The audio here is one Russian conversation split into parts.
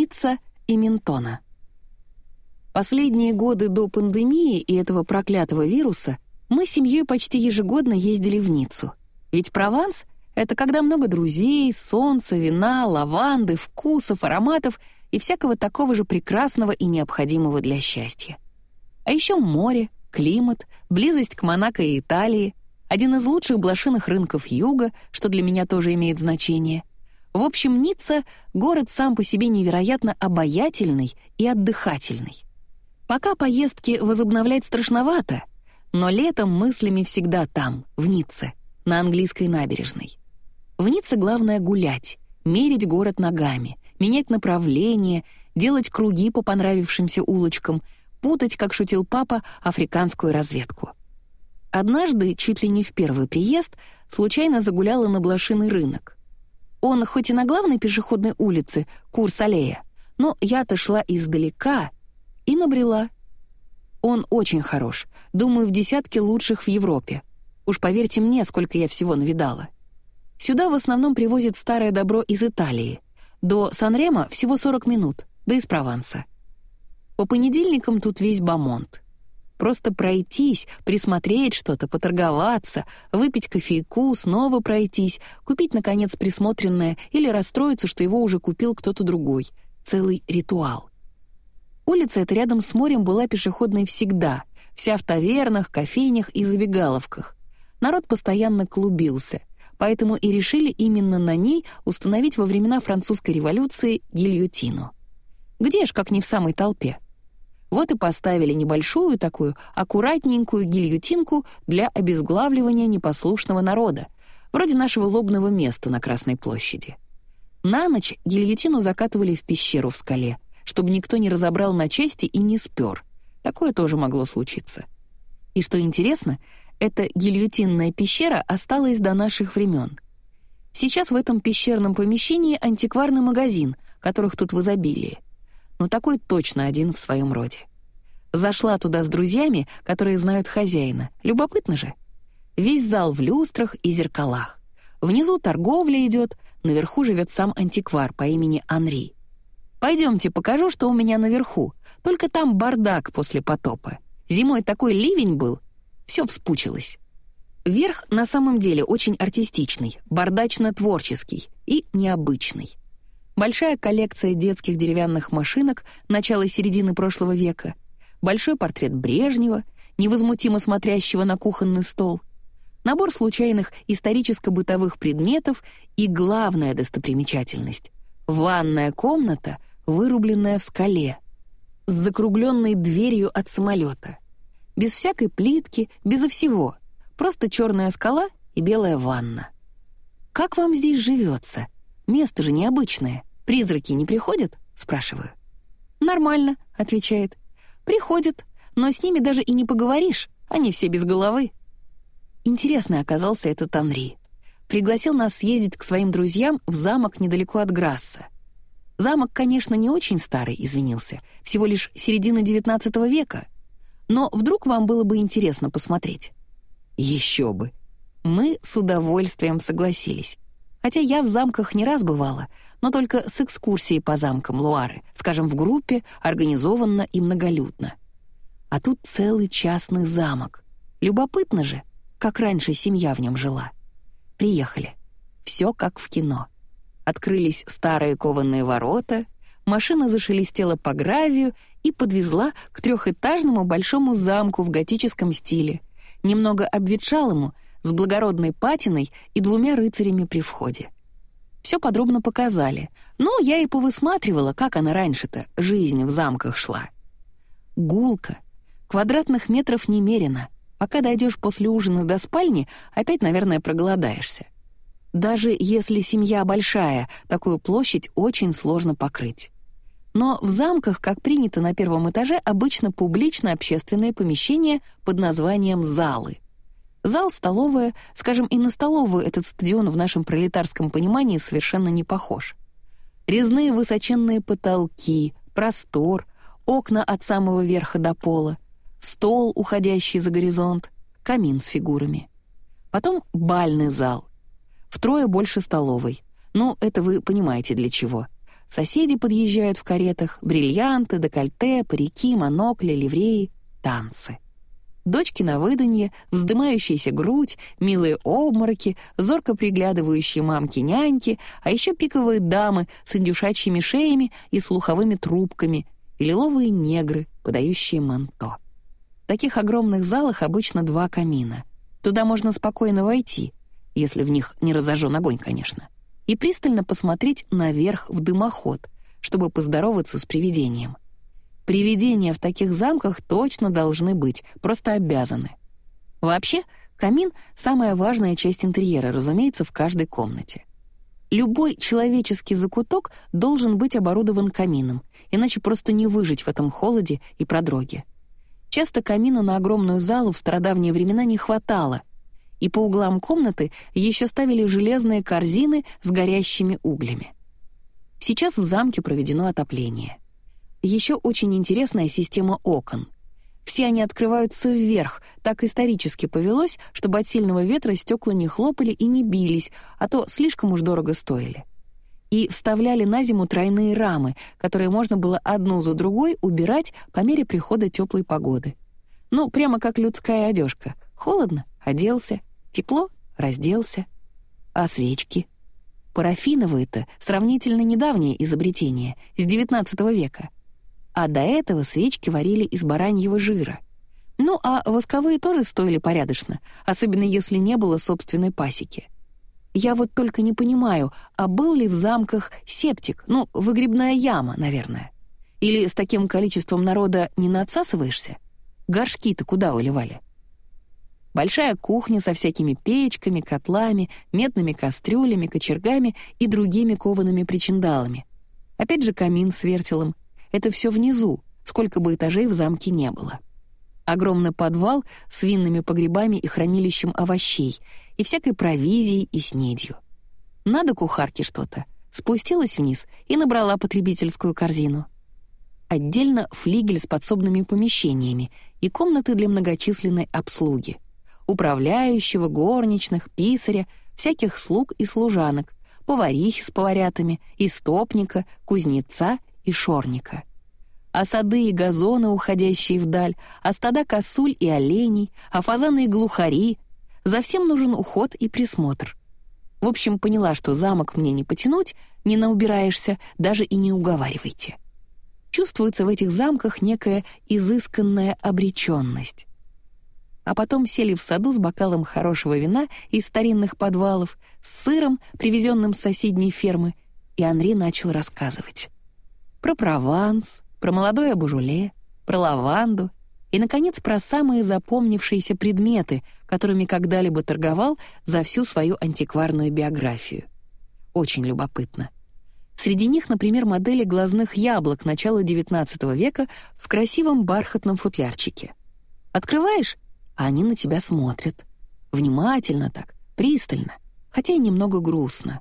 Ницца и Ментона. Последние годы до пандемии и этого проклятого вируса мы с семьей почти ежегодно ездили в Ниццу. Ведь Прованс — это когда много друзей, солнца, вина, лаванды, вкусов, ароматов и всякого такого же прекрасного и необходимого для счастья. А еще море, климат, близость к Монако и Италии, один из лучших блошиных рынков юга, что для меня тоже имеет значение. В общем, Ницца — город сам по себе невероятно обаятельный и отдыхательный. Пока поездки возобновлять страшновато, но летом мыслями всегда там, в Ницце, на английской набережной. В Ницце главное гулять, мерить город ногами, менять направление, делать круги по понравившимся улочкам, путать, как шутил папа, африканскую разведку. Однажды, чуть ли не в первый приезд, случайно загуляла на блошиный рынок. Он хоть и на главной пешеходной улице, Курс-аллея, но я-то шла издалека — и набрела. Он очень хорош, думаю, в десятке лучших в Европе. Уж поверьте мне, сколько я всего навидала. Сюда в основном привозят старое добро из Италии. До Сан-Ремо всего 40 минут, да из Прованса. По понедельникам тут весь бамонт. Просто пройтись, присмотреть что-то, поторговаться, выпить кофейку, снова пройтись, купить, наконец, присмотренное или расстроиться, что его уже купил кто-то другой. Целый ритуал. Улица эта рядом с морем была пешеходной всегда, вся в тавернах, кофейнях и забегаловках. Народ постоянно клубился, поэтому и решили именно на ней установить во времена французской революции гильотину. Где ж, как не в самой толпе? Вот и поставили небольшую такую, аккуратненькую гильотинку для обезглавливания непослушного народа, вроде нашего лобного места на Красной площади. На ночь гильотину закатывали в пещеру в скале — чтобы никто не разобрал на части и не спер. Такое тоже могло случиться. И что интересно, эта гильотинная пещера осталась до наших времен. Сейчас в этом пещерном помещении антикварный магазин, которых тут в изобилии. Но такой точно один в своем роде. Зашла туда с друзьями, которые знают хозяина. Любопытно же. Весь зал в люстрах и зеркалах. Внизу торговля идет, наверху живет сам антиквар по имени Анри. Пойдемте, покажу, что у меня наверху. Только там бардак после потопа. Зимой такой ливень был, все вспучилось. Верх на самом деле очень артистичный, бардачно-творческий и необычный. Большая коллекция детских деревянных машинок начала середины прошлого века, большой портрет Брежнева, невозмутимо смотрящего на кухонный стол, набор случайных историческо-бытовых предметов и главная достопримечательность — ванная комната — вырубленная в скале, с закругленной дверью от самолета. Без всякой плитки, безо всего. Просто черная скала и белая ванна. «Как вам здесь живется? Место же необычное. Призраки не приходят?» — спрашиваю. «Нормально», — отвечает. «Приходят, но с ними даже и не поговоришь, они все без головы». Интересный оказался этот Анри. Пригласил нас съездить к своим друзьям в замок недалеко от Грасса. Замок, конечно, не очень старый, извинился, всего лишь середина XIX века. Но вдруг вам было бы интересно посмотреть? Еще бы. Мы с удовольствием согласились. Хотя я в замках не раз бывала, но только с экскурсией по замкам Луары, скажем, в группе, организованно и многолюдно. А тут целый частный замок. Любопытно же, как раньше семья в нем жила. Приехали. Все как в кино. Открылись старые кованые ворота, машина зашелестела по гравию и подвезла к трехэтажному большому замку в готическом стиле, немного обветшалому, с благородной патиной и двумя рыцарями при входе. Все подробно показали, но я и повысматривала, как она раньше-то, жизнь в замках шла. Гулка, квадратных метров немерено. Пока дойдешь после ужина до спальни, опять, наверное, проголодаешься. Даже если семья большая, такую площадь очень сложно покрыть. Но в замках, как принято на первом этаже, обычно публично-общественные помещения под названием «залы». Зал-столовая, скажем, и на столовую этот стадион в нашем пролетарском понимании совершенно не похож. Резные высоченные потолки, простор, окна от самого верха до пола, стол, уходящий за горизонт, камин с фигурами. Потом бальный зал, Втрое больше столовой. Ну, это вы понимаете для чего. Соседи подъезжают в каретах, бриллианты, декольте, парики, монокли, ливреи, танцы. Дочки на выданье, вздымающаяся грудь, милые обмороки, зорко приглядывающие мамки-няньки, а еще пиковые дамы с индюшачьими шеями и слуховыми трубками, и лиловые негры, подающие манто. В таких огромных залах обычно два камина. Туда можно спокойно войти, если в них не разожжен огонь, конечно, и пристально посмотреть наверх в дымоход, чтобы поздороваться с привидением. Привидения в таких замках точно должны быть, просто обязаны. Вообще, камин — самая важная часть интерьера, разумеется, в каждой комнате. Любой человеческий закуток должен быть оборудован камином, иначе просто не выжить в этом холоде и продроге. Часто камина на огромную залу в стародавние времена не хватало, и по углам комнаты еще ставили железные корзины с горящими углями. Сейчас в замке проведено отопление. Еще очень интересная система окон. Все они открываются вверх, так исторически повелось, чтобы от сильного ветра стекла не хлопали и не бились, а то слишком уж дорого стоили. И вставляли на зиму тройные рамы, которые можно было одну за другой убирать по мере прихода теплой погоды. Ну, прямо как людская одежка. Холодно — оделся, тепло — разделся. А свечки? Парафиновые-то сравнительно недавнее изобретение, с XIX века — а до этого свечки варили из бараньего жира. Ну, а восковые тоже стоили порядочно, особенно если не было собственной пасеки. Я вот только не понимаю, а был ли в замках септик, ну, выгребная яма, наверное? Или с таким количеством народа не надсасываешься? Горшки-то куда уливали? Большая кухня со всякими печками, котлами, медными кастрюлями, кочергами и другими коваными причиндалами. Опять же камин с вертелом, это все внизу, сколько бы этажей в замке не было. Огромный подвал с винными погребами и хранилищем овощей, и всякой провизией и снедью. Надо кухарке что-то. Спустилась вниз и набрала потребительскую корзину. Отдельно флигель с подсобными помещениями и комнаты для многочисленной обслуги. Управляющего, горничных, писаря, всяких слуг и служанок, поварихи с поварятами, истопника, кузнеца и шорника. А сады и газоны, уходящие вдаль, а стада косуль и оленей, а фазаны и глухари. За всем нужен уход и присмотр. В общем, поняла, что замок мне не потянуть, не наубираешься, даже и не уговаривайте. Чувствуется в этих замках некая изысканная обреченность. А потом сели в саду с бокалом хорошего вина из старинных подвалов, с сыром, привезенным с соседней фермы, и Анри начал рассказывать про Прованс, про молодое Бужуле, про лаванду и, наконец, про самые запомнившиеся предметы, которыми когда-либо торговал за всю свою антикварную биографию. Очень любопытно. Среди них, например, модели глазных яблок начала XIX века в красивом бархатном футлярчике. Открываешь, а они на тебя смотрят. Внимательно так, пристально, хотя и немного грустно.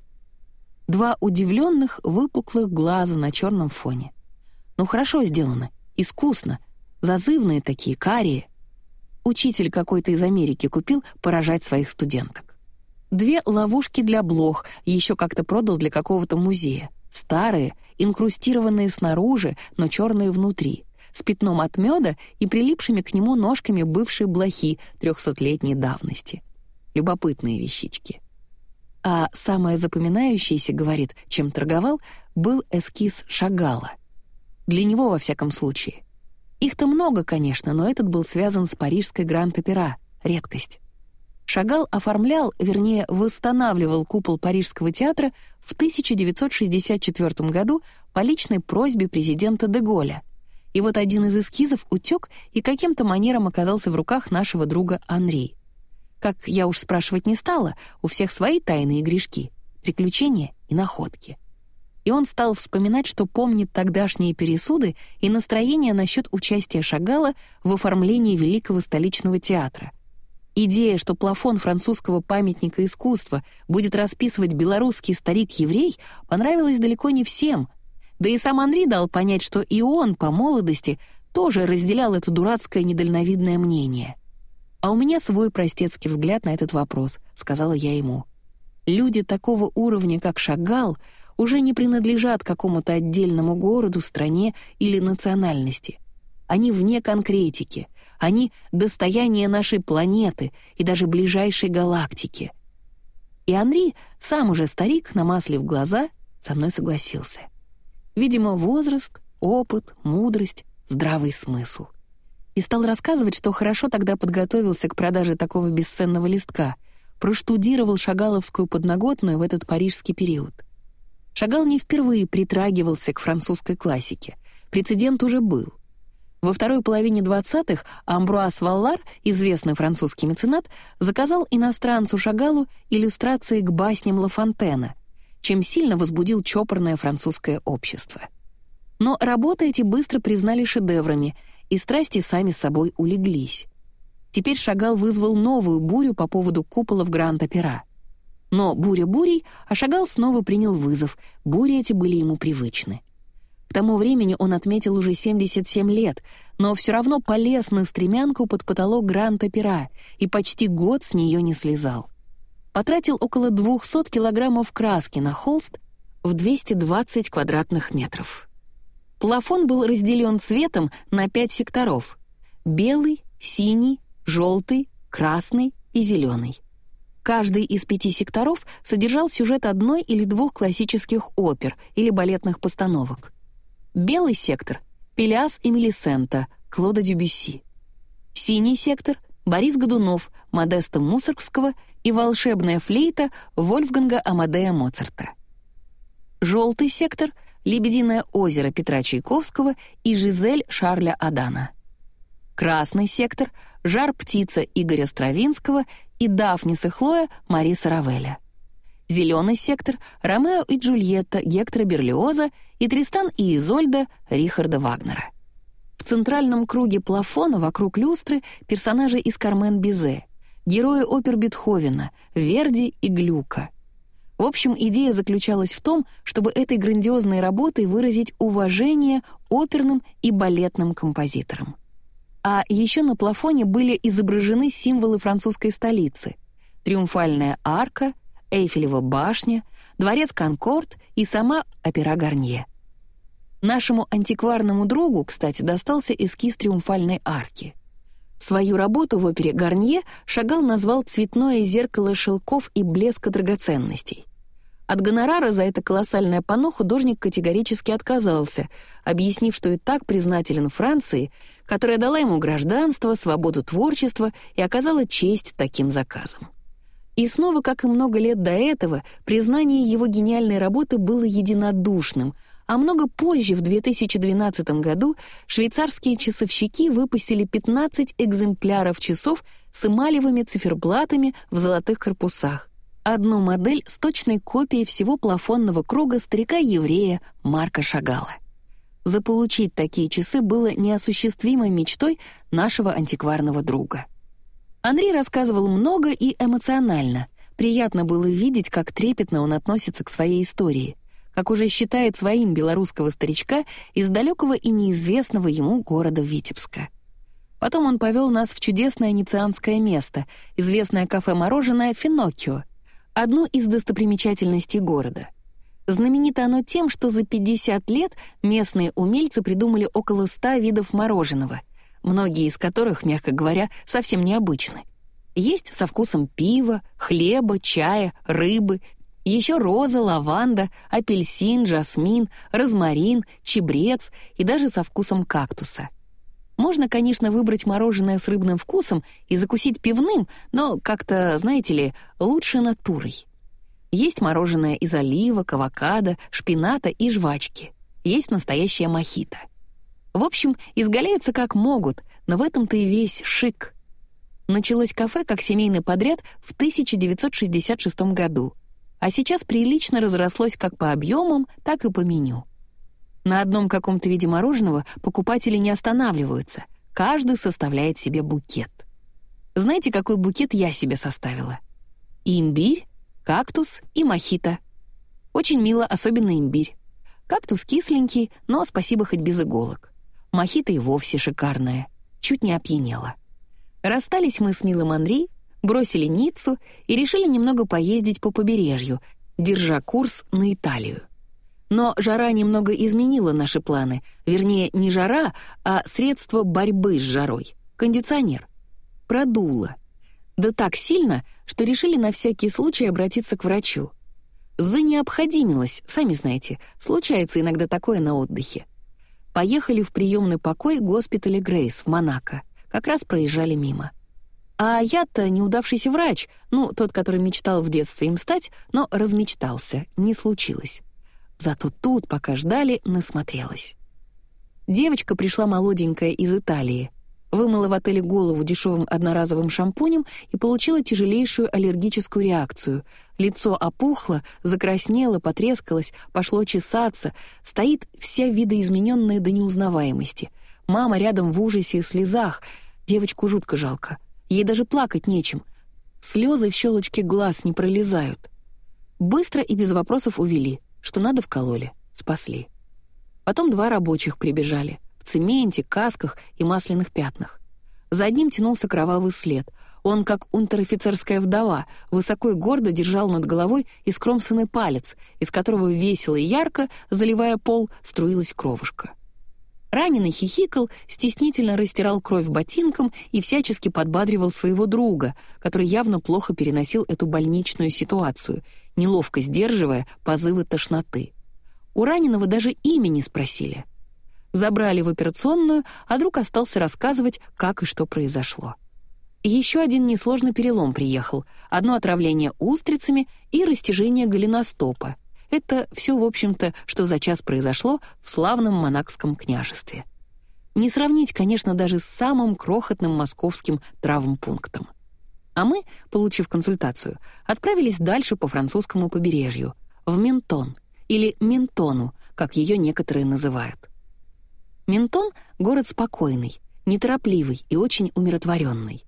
Два удивленных, выпуклых глаза на черном фоне. Ну, хорошо сделано, искусно, зазывные такие, карие. Учитель какой-то из Америки купил поражать своих студенток. Две ловушки для блох еще как-то продал для какого-то музея. Старые, инкрустированные снаружи, но черные внутри, с пятном от меда и прилипшими к нему ножками бывшей блохи трехсотлетней давности. Любопытные вещички. А самое запоминающееся, говорит, чем торговал, был эскиз Шагала. Для него, во всяком случае. Их-то много, конечно, но этот был связан с парижской Гранд-Опера, редкость. Шагал оформлял, вернее, восстанавливал купол Парижского театра в 1964 году по личной просьбе президента Деголя. И вот один из эскизов утек и каким-то манером оказался в руках нашего друга Анри. Как я уж спрашивать не стала, у всех свои тайные грешки, приключения и находки. И он стал вспоминать, что помнит тогдашние пересуды и настроение насчет участия Шагала в оформлении Великого столичного театра. Идея, что плафон французского памятника искусства будет расписывать белорусский старик-еврей, понравилась далеко не всем. Да и сам Анри дал понять, что и он по молодости тоже разделял это дурацкое недальновидное мнение. «А у меня свой простецкий взгляд на этот вопрос», — сказала я ему. «Люди такого уровня, как Шагал, уже не принадлежат какому-то отдельному городу, стране или национальности. Они вне конкретики, они — достояние нашей планеты и даже ближайшей галактики. И Анри, сам уже старик, намаслив глаза, со мной согласился. Видимо, возраст, опыт, мудрость, здравый смысл. И стал рассказывать, что хорошо тогда подготовился к продаже такого бесценного листка, проштудировал шагаловскую подноготную в этот парижский период. Шагал не впервые притрагивался к французской классике. Прецедент уже был. Во второй половине 20-х Амбруас Валлар, известный французский меценат, заказал иностранцу Шагалу иллюстрации к басням Ла Фонтена, чем сильно возбудил чопорное французское общество. Но работы эти быстро признали шедеврами, и страсти сами собой улеглись. Теперь Шагал вызвал новую бурю по поводу куполов Гранд-Опера. Но буря бурей, а Шагал снова принял вызов, бури эти были ему привычны. К тому времени он отметил уже 77 лет, но все равно полез на стремянку под потолок Гранд-Опера и почти год с нее не слезал. Потратил около 200 килограммов краски на холст в 220 квадратных метров. Плафон был разделен цветом на пять секторов — белый, синий, желтый, красный и зеленый. Каждый из пяти секторов содержал сюжет одной или двух классических опер или балетных постановок — Белый сектор — Пелиас и Мелисента, Клода Дюбюсси. Синий сектор — Борис Годунов, Модеста Мусоргского и волшебная флейта Вольфганга Амадея Моцарта. Желтый сектор — Лебединое озеро Петра Чайковского и Жизель Шарля Адана. Красный сектор — Жар-птица Игоря Стравинского и Дафнис и Хлоя Мариса Равеля. Зеленый сектор — Ромео и Джульетта Гектора Берлиоза и Тристан и Изольда Рихарда Вагнера. В центральном круге плафона вокруг люстры персонажи из «Кармен Бизе», герои опер Бетховена, Верди и Глюка. В общем, идея заключалась в том, чтобы этой грандиозной работой выразить уважение оперным и балетным композиторам. А еще на плафоне были изображены символы французской столицы — триумфальная арка — Эйфелева башня, дворец Конкорд и сама опера Гарнье. Нашему антикварному другу, кстати, достался эскиз триумфальной арки. Свою работу в опере Гарнье Шагал назвал «Цветное зеркало шелков и блеска драгоценностей». От гонорара за это колоссальное панно художник категорически отказался, объяснив, что и так признателен Франции, которая дала ему гражданство, свободу творчества и оказала честь таким заказам. И снова, как и много лет до этого, признание его гениальной работы было единодушным, а много позже, в 2012 году, швейцарские часовщики выпустили 15 экземпляров часов с эмалевыми циферблатами в золотых корпусах. Одну модель с точной копией всего плафонного круга старика-еврея Марка Шагала. Заполучить такие часы было неосуществимой мечтой нашего антикварного друга — Андрей рассказывал много и эмоционально. Приятно было видеть, как трепетно он относится к своей истории, как уже считает своим белорусского старичка из далекого и неизвестного ему города Витебска. Потом он повел нас в чудесное ницианское место, известное кафе-мороженое «Финоккио», одну из достопримечательностей города. Знаменито оно тем, что за 50 лет местные умельцы придумали около 100 видов мороженого — многие из которых, мягко говоря, совсем необычны. Есть со вкусом пива, хлеба, чая, рыбы, еще роза, лаванда, апельсин, жасмин, розмарин, чебрец и даже со вкусом кактуса. Можно, конечно, выбрать мороженое с рыбным вкусом и закусить пивным, но как-то, знаете ли, лучше натурой. Есть мороженое из оливок, авокадо, шпината и жвачки. Есть настоящая мохито. В общем, изгаляются как могут, но в этом-то и весь шик. Началось кафе как семейный подряд в 1966 году, а сейчас прилично разрослось как по объемам, так и по меню. На одном каком-то виде мороженого покупатели не останавливаются, каждый составляет себе букет. Знаете, какой букет я себе составила? Имбирь, кактус и мохито. Очень мило, особенно имбирь. Кактус кисленький, но спасибо хоть без иголок. Мохито и вовсе шикарная. Чуть не опьянела. Расстались мы с милым Анри, бросили Ниццу и решили немного поездить по побережью, держа курс на Италию. Но жара немного изменила наши планы. Вернее, не жара, а средство борьбы с жарой. Кондиционер. Продуло. Да так сильно, что решили на всякий случай обратиться к врачу. Занеобходимилось, сами знаете, случается иногда такое на отдыхе. Поехали в приемный покой госпиталя Грейс в Монако. Как раз проезжали мимо. А я-то неудавшийся врач, ну, тот, который мечтал в детстве им стать, но размечтался, не случилось. Зато тут, пока ждали, насмотрелась. Девочка пришла молоденькая из Италии. Вымыла в отеле голову дешевым одноразовым шампунем и получила тяжелейшую аллергическую реакцию. Лицо опухло, закраснело, потрескалось, пошло чесаться. Стоит вся видоизмененная до неузнаваемости. Мама рядом в ужасе и слезах. Девочку жутко жалко. Ей даже плакать нечем. Слезы в щелочке глаз не пролезают. Быстро и без вопросов увели, что надо вкололи, спасли. Потом два рабочих прибежали, в цементе, касках и масляных пятнах. За одним тянулся кровавый след. Он, как унтер-офицерская вдова, высоко и гордо держал над головой искромсанный палец, из которого весело и ярко, заливая пол, струилась кровушка. Раненый хихикал, стеснительно растирал кровь ботинком и всячески подбадривал своего друга, который явно плохо переносил эту больничную ситуацию, неловко сдерживая позывы тошноты. У раненого даже имени спросили. Забрали в операционную, а друг остался рассказывать, как и что произошло. Еще один несложный перелом приехал, одно отравление устрицами и растяжение голеностопа — это все, в общем-то, что за час произошло в славном монакском княжестве. Не сравнить, конечно, даже с самым крохотным московским травмпунктом. А мы, получив консультацию, отправились дальше по французскому побережью, в Ментон, или Ментону, как ее некоторые называют. Ментон — город спокойный, неторопливый и очень умиротворенный.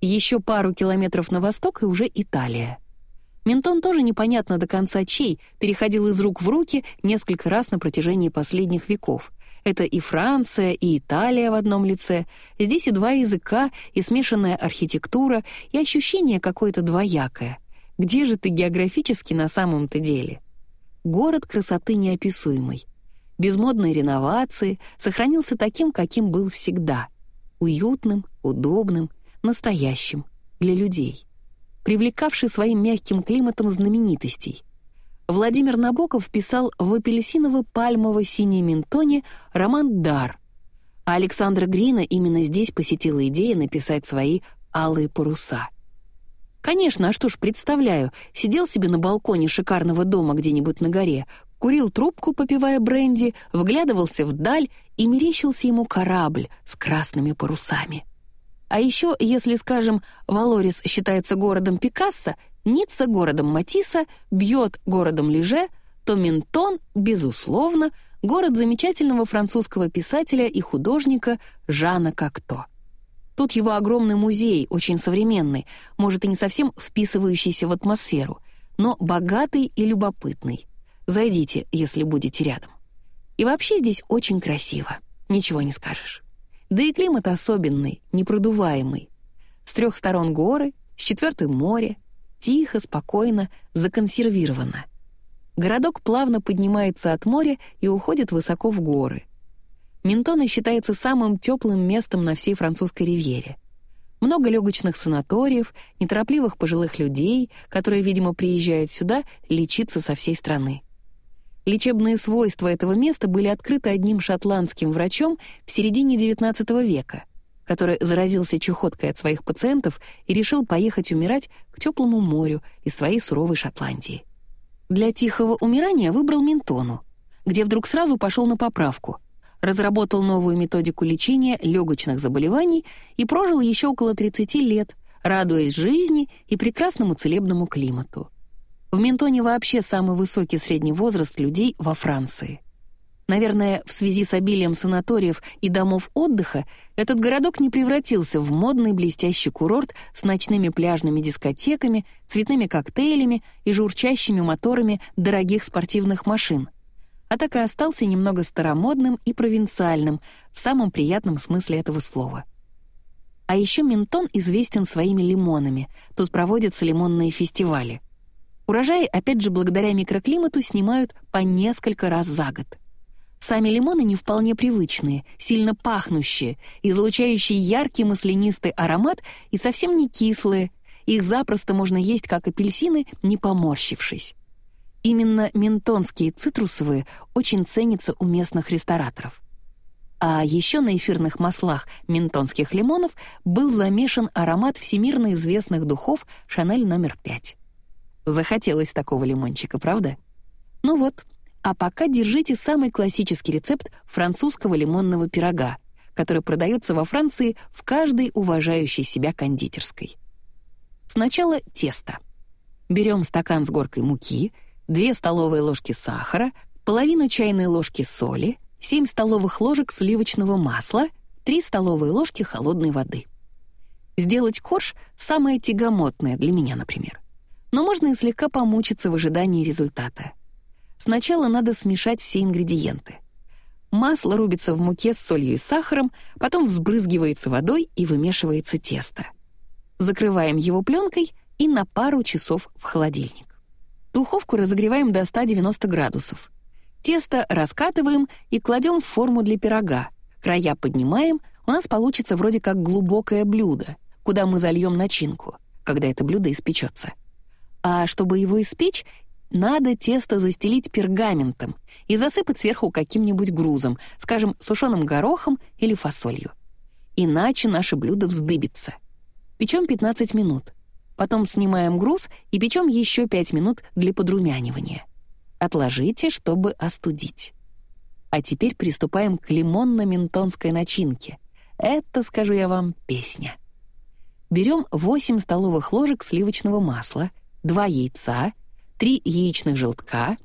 Еще пару километров на восток и уже Италия — Ментон тоже непонятно до конца чей, переходил из рук в руки несколько раз на протяжении последних веков. Это и Франция, и Италия в одном лице. Здесь и два языка, и смешанная архитектура, и ощущение какое-то двоякое. Где же ты географически на самом-то деле? Город красоты неописуемый. Без модной реновации сохранился таким, каким был всегда. Уютным, удобным, настоящим, для людей привлекавший своим мягким климатом знаменитостей. Владимир Набоков писал в апельсиново-пальмово-синей ментоне роман «Дар», а Александра Грина именно здесь посетила идея написать свои «Алые паруса». Конечно, а что ж, представляю, сидел себе на балконе шикарного дома где-нибудь на горе, курил трубку, попивая бренди, вглядывался вдаль и мерещился ему корабль с красными парусами. А еще, если, скажем, Валорис считается городом Пикассо, Ницца — городом Матисса, Бьет — городом Леже, то Ментон, безусловно, город замечательного французского писателя и художника Жана Кокто. Тут его огромный музей, очень современный, может и не совсем вписывающийся в атмосферу, но богатый и любопытный. Зайдите, если будете рядом. И вообще здесь очень красиво, ничего не скажешь. Да и климат особенный, непродуваемый. С трех сторон горы, с четвертой море, тихо, спокойно, законсервировано. Городок плавно поднимается от моря и уходит высоко в горы. Ментона считается самым теплым местом на всей французской ривьере. Много легочных санаториев, неторопливых пожилых людей, которые, видимо, приезжают сюда лечиться со всей страны. Лечебные свойства этого места были открыты одним шотландским врачом в середине XIX века, который заразился чехоткой от своих пациентов и решил поехать умирать к теплому морю из своей суровой Шотландии. Для тихого умирания выбрал Ментону, где вдруг сразу пошел на поправку, разработал новую методику лечения легочных заболеваний и прожил еще около 30 лет, радуясь жизни и прекрасному целебному климату. В Ментоне вообще самый высокий средний возраст людей во Франции. Наверное, в связи с обилием санаториев и домов отдыха этот городок не превратился в модный блестящий курорт с ночными пляжными дискотеками, цветными коктейлями и журчащими моторами дорогих спортивных машин, а так и остался немного старомодным и провинциальным в самом приятном смысле этого слова. А еще Ментон известен своими лимонами, тут проводятся лимонные фестивали — Урожаи, опять же, благодаря микроклимату снимают по несколько раз за год. Сами лимоны не вполне привычные, сильно пахнущие, излучающие яркий маслянистый аромат и совсем не кислые. Их запросто можно есть, как апельсины, не поморщившись. Именно ментонские цитрусовые очень ценятся у местных рестораторов. А еще на эфирных маслах ментонских лимонов был замешан аромат всемирно известных духов «Шанель номер 5». Захотелось такого лимончика, правда? Ну вот, а пока держите самый классический рецепт французского лимонного пирога, который продается во Франции в каждой уважающей себя кондитерской. Сначала тесто. Берем стакан с горкой муки, 2 столовые ложки сахара, половину чайной ложки соли, 7 столовых ложек сливочного масла, 3 столовые ложки холодной воды. Сделать корж — самое тягомотное для меня, например. Но можно и слегка помучиться в ожидании результата. Сначала надо смешать все ингредиенты. Масло рубится в муке с солью и сахаром, потом взбрызгивается водой и вымешивается тесто. Закрываем его пленкой и на пару часов в холодильник. Духовку разогреваем до 190 градусов. Тесто раскатываем и кладем в форму для пирога. Края поднимаем, у нас получится вроде как глубокое блюдо, куда мы зальем начинку, когда это блюдо испечется. А чтобы его испечь, надо тесто застелить пергаментом и засыпать сверху каким-нибудь грузом, скажем, сушеным горохом или фасолью. Иначе наше блюдо вздыбится. Печем 15 минут. Потом снимаем груз и печем еще 5 минут для подрумянивания. Отложите, чтобы остудить. А теперь приступаем к лимонно-ментонской начинке. Это, скажу я вам, песня. Берем 8 столовых ложек сливочного масла, 2 яйца, 3 яичных желтка,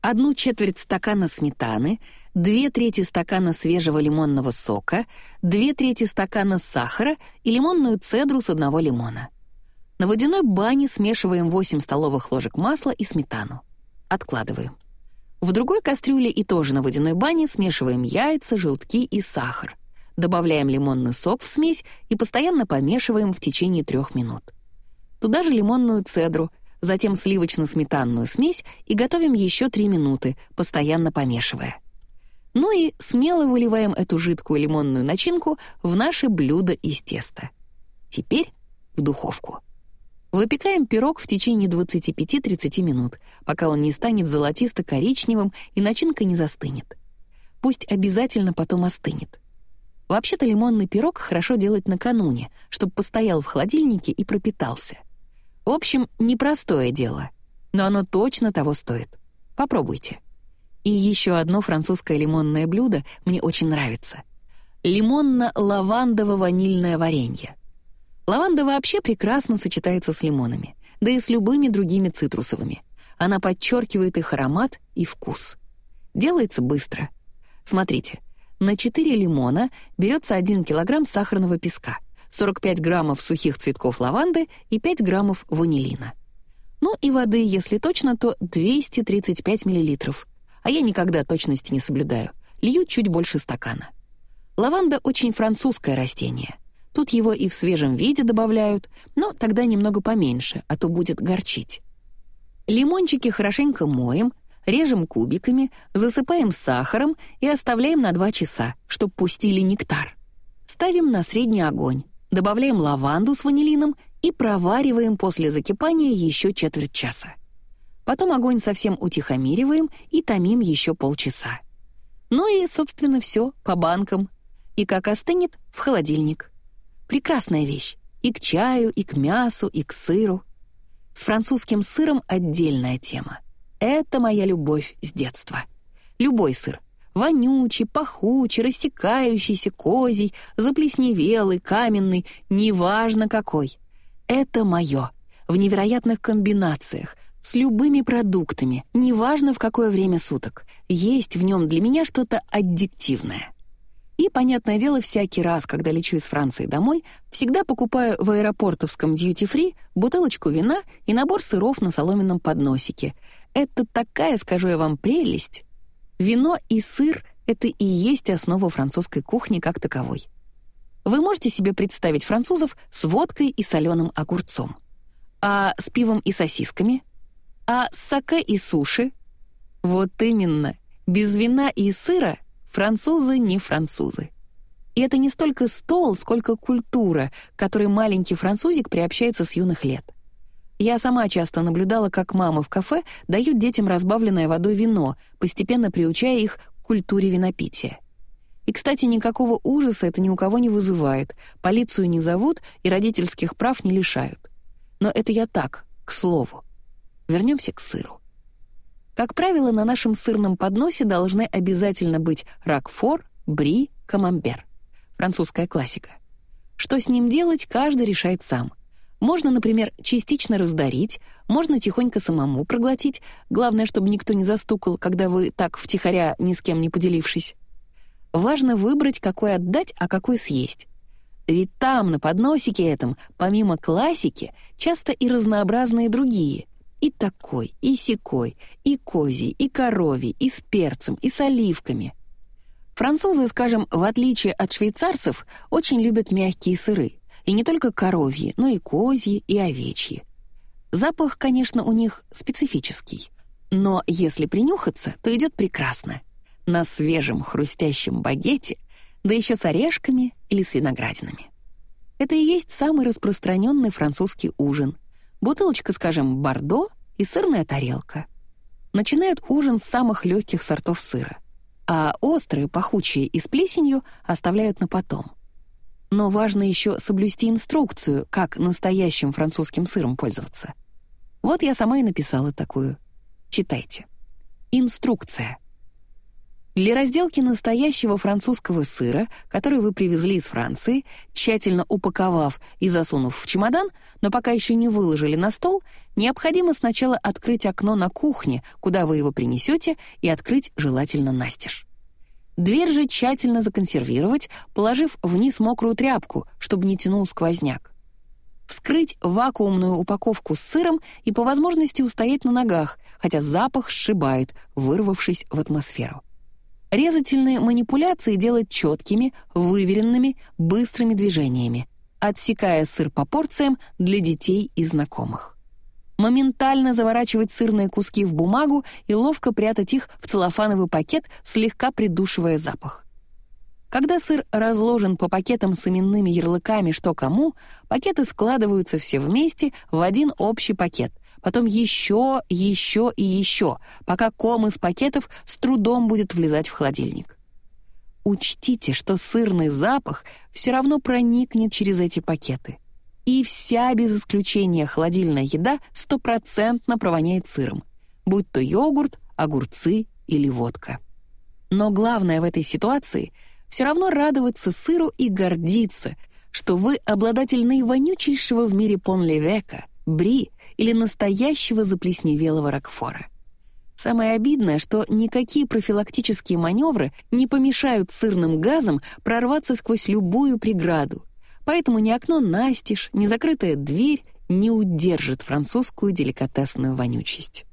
1 четверть стакана сметаны, 2 трети стакана свежего лимонного сока, 2 трети стакана сахара и лимонную цедру с одного лимона. На водяной бане смешиваем 8 столовых ложек масла и сметану. Откладываем. В другой кастрюле и тоже на водяной бане смешиваем яйца, желтки и сахар. Добавляем лимонный сок в смесь и постоянно помешиваем в течение трех минут. Туда же лимонную цедру, затем сливочно-сметанную смесь и готовим еще три минуты, постоянно помешивая. Ну и смело выливаем эту жидкую лимонную начинку в наше блюдо из теста. Теперь в духовку. Выпекаем пирог в течение 25-30 минут, пока он не станет золотисто-коричневым и начинка не застынет. Пусть обязательно потом остынет. Вообще-то лимонный пирог хорошо делать накануне, чтобы постоял в холодильнике и пропитался. В общем, непростое дело, но оно точно того стоит. Попробуйте. И еще одно французское лимонное блюдо мне очень нравится. Лимонно-лавандово-ванильное варенье — Лаванда вообще прекрасно сочетается с лимонами, да и с любыми другими цитрусовыми. Она подчеркивает их аромат и вкус. Делается быстро. Смотрите, на 4 лимона берется 1 килограмм сахарного песка, 45 граммов сухих цветков лаванды и 5 граммов ванилина. Ну и воды, если точно, то 235 миллилитров. А я никогда точности не соблюдаю. Лью чуть больше стакана. Лаванда очень французское растение — Тут его и в свежем виде добавляют, но тогда немного поменьше, а то будет горчить. Лимончики хорошенько моем, режем кубиками, засыпаем сахаром и оставляем на 2 часа, чтобы пустили нектар. Ставим на средний огонь, добавляем лаванду с ванилином и провариваем после закипания еще четверть часа. Потом огонь совсем утихомириваем и томим еще полчаса. Ну и, собственно, все по банкам. И как остынет, в холодильник. Прекрасная вещь. И к чаю, и к мясу, и к сыру. С французским сыром отдельная тема. Это моя любовь с детства. Любой сыр. Вонючий, пахучий, растекающийся, козий, заплесневелый, каменный, неважно какой. Это мое. В невероятных комбинациях, с любыми продуктами, неважно в какое время суток. Есть в нем для меня что-то аддиктивное. И, понятное дело, всякий раз, когда лечу из Франции домой, всегда покупаю в аэропортовском дьюти-фри бутылочку вина и набор сыров на соломенном подносике. Это такая, скажу я вам, прелесть. Вино и сыр — это и есть основа французской кухни как таковой. Вы можете себе представить французов с водкой и соленым огурцом. А с пивом и сосисками? А саке и суши? Вот именно, без вина и сыра французы не французы. И это не столько стол, сколько культура, к которой маленький французик приобщается с юных лет. Я сама часто наблюдала, как мамы в кафе дают детям разбавленное водой вино, постепенно приучая их к культуре винопития. И, кстати, никакого ужаса это ни у кого не вызывает, полицию не зовут и родительских прав не лишают. Но это я так, к слову. Вернемся к сыру. Как правило, на нашем сырном подносе должны обязательно быть ракфор, бри, камамбер. Французская классика. Что с ним делать, каждый решает сам. Можно, например, частично раздарить, можно тихонько самому проглотить, главное, чтобы никто не застукал, когда вы так втихаря ни с кем не поделившись. Важно выбрать, какой отдать, а какой съесть. Ведь там, на подносике этом, помимо классики, часто и разнообразные другие. И такой, и секой, и козий, и коровий, и с перцем, и с оливками. Французы, скажем, в отличие от швейцарцев, очень любят мягкие сыры. И не только коровьи, но и козьи, и овечьи. Запах, конечно, у них специфический. Но если принюхаться, то идет прекрасно на свежем хрустящем багете, да еще с орешками или с виноградинами. Это и есть самый распространенный французский ужин. Бутылочка, скажем, бордо и сырная тарелка. Начинают ужин с самых легких сортов сыра, а острые, пахучие и с плесенью оставляют на потом. Но важно еще соблюсти инструкцию, как настоящим французским сыром пользоваться. Вот я сама и написала такую. Читайте. Инструкция. Для разделки настоящего французского сыра, который вы привезли из Франции, тщательно упаковав и засунув в чемодан, но пока еще не выложили на стол, необходимо сначала открыть окно на кухне, куда вы его принесете, и открыть желательно настежь. Дверь же тщательно законсервировать, положив вниз мокрую тряпку, чтобы не тянул сквозняк. Вскрыть вакуумную упаковку с сыром и по возможности устоять на ногах, хотя запах сшибает, вырвавшись в атмосферу. Резательные манипуляции делать четкими, выверенными, быстрыми движениями, отсекая сыр по порциям для детей и знакомых. Моментально заворачивать сырные куски в бумагу и ловко прятать их в целлофановый пакет, слегка придушивая запах. Когда сыр разложен по пакетам с именными ярлыками «что кому», пакеты складываются все вместе в один общий пакет, потом еще, еще и еще, пока ком из пакетов с трудом будет влезать в холодильник. Учтите, что сырный запах все равно проникнет через эти пакеты. И вся, без исключения, холодильная еда стопроцентно провоняет сыром, будь то йогурт, огурцы или водка. Но главное в этой ситуации — все равно радоваться сыру и гордиться, что вы обладатель наивонючейшего в мире понлевека, бри или настоящего заплесневелого ракфора. Самое обидное, что никакие профилактические маневры не помешают сырным газам прорваться сквозь любую преграду, поэтому ни окно настежь, ни закрытая дверь не удержит французскую деликатесную вонючесть.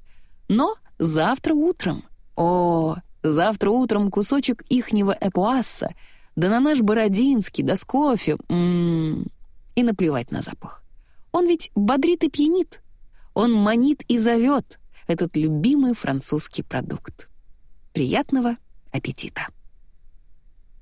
Но завтра утром, о, завтра утром кусочек ихнего эпуасса, да на наш бородинский, да с кофе, м м-м, -м и наплевать на запах. Он ведь бодрит и пьянит. Он манит и зовет этот любимый французский продукт. Приятного аппетита!